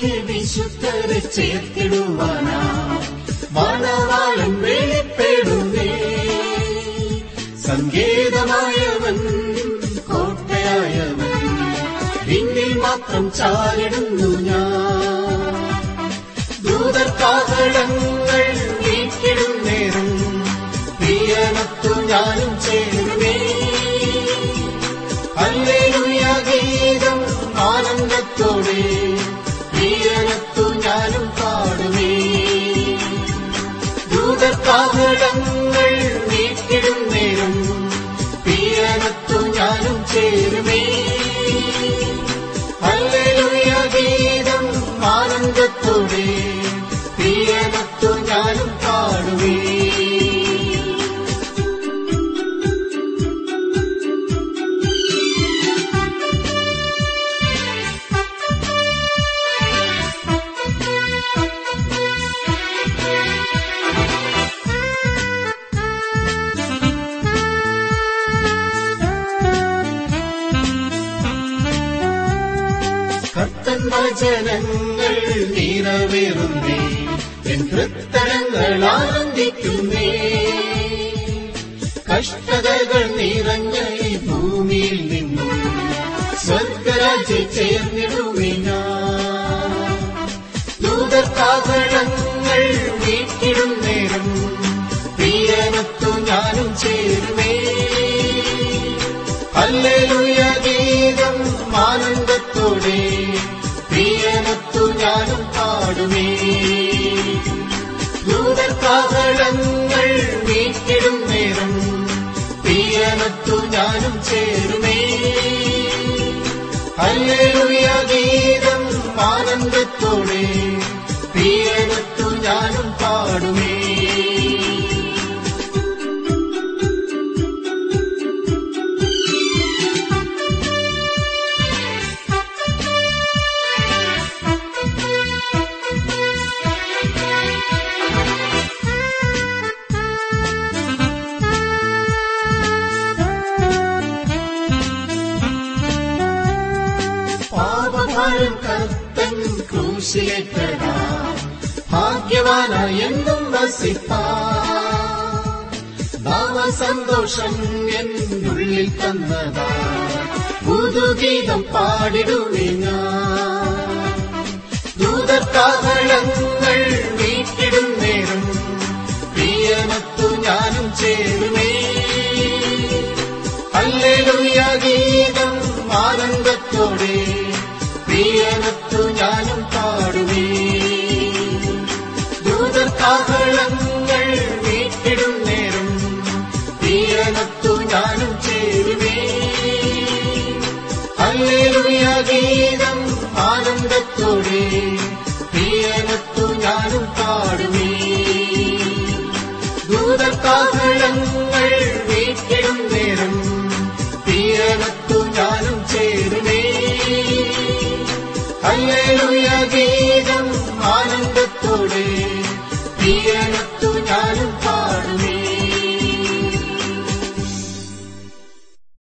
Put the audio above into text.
വിശുദ്ധരെ ചേർത്തിടുവാനാ. സങ്കേതമായവൻ കോട്ടയായവൻ പിന്നിൽ മാത്രം ചാരിടുന്നു ഞാൻ. ദൂതർ നീക്കിടും കത്തൻ നിറവേറുന്നേ എൻ കൃത്തനങ്ങൾ ആനന്ദിക്കുന്നേ. കഷ്ടതകൾ നിറഞ്ഞ ഈ ഭൂമിയിൽ നിന്നും സ്വർഗരാജ്യ ചേർന്നിടുവിന. ദൂതർക്കാഹളങ്ങൾ വീട്ടിടും നേരം പ്രിയനത്തു ഞാനും ചേരുമേ. ഹല്ലേലൂയ ഗീതം ആനന്ദത്തോടെ പ്രിയനത്തു ഞാനും ചേരുമേ. ഹല്ലേലൂയ ഗീതം ആനന്ദത്തോടെ. കർത്തൻ വസിപ്പന്തോഷം സന്തോഷം എന്നുള്ളിൽ തന്നതാ. പുതുഗീതം പാടിടുവേ ഞാൻ. വീട്ടിടും നേരം. പ്രിയമത്തു ഞാനും ചേരുമേ. അല്ലേലുയ ഗീതം ആനന്ദത്തോടെ. കാഹളങ്ങൾ വീട്ടിടും നേരും. വീരണത്തു ഞാനും ചേരുമേ അല്ലേ ഗീത.